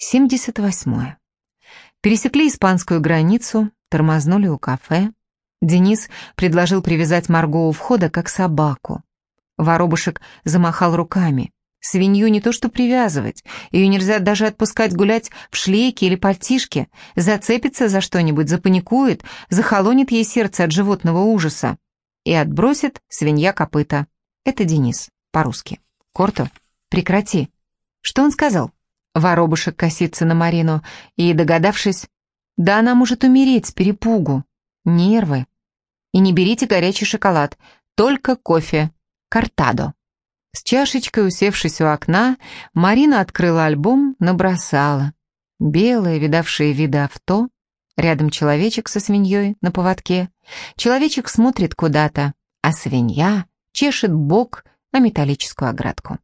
78. Пересекли испанскую границу, тормознули у кафе. Денис предложил привязать Марго у входа, как собаку. Воробушек замахал руками. Свинью не то что привязывать, ее нельзя даже отпускать гулять в шлейке или пальтишке, зацепится за что-нибудь, запаникует, захолонит ей сердце от животного ужаса и отбросит свинья копыта. Это Денис, по-русски. Корто, прекрати. Что он сказал? Воробушек косится на Марину и, догадавшись, да она может умереть с перепугу. Нервы. И не берите горячий шоколад, только кофе. Картадо. С чашечкой, усевшись у окна, Марина открыла альбом, набросала. Белое, видавшее виды авто, рядом человечек со свиньей на поводке. Человечек смотрит куда-то, а свинья чешет бок на металлическую оградку.